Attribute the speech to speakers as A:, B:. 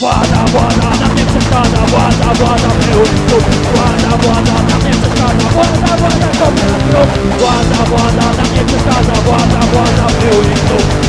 A: Władza, władza, na mnie przeszkadza Władza, władza, pełny stóp Władza, władza, na mnie przeszkadza Władza, władza, kopie na trup Władza, władza, na mnie przeszkadza Władza, władza, pełny stóp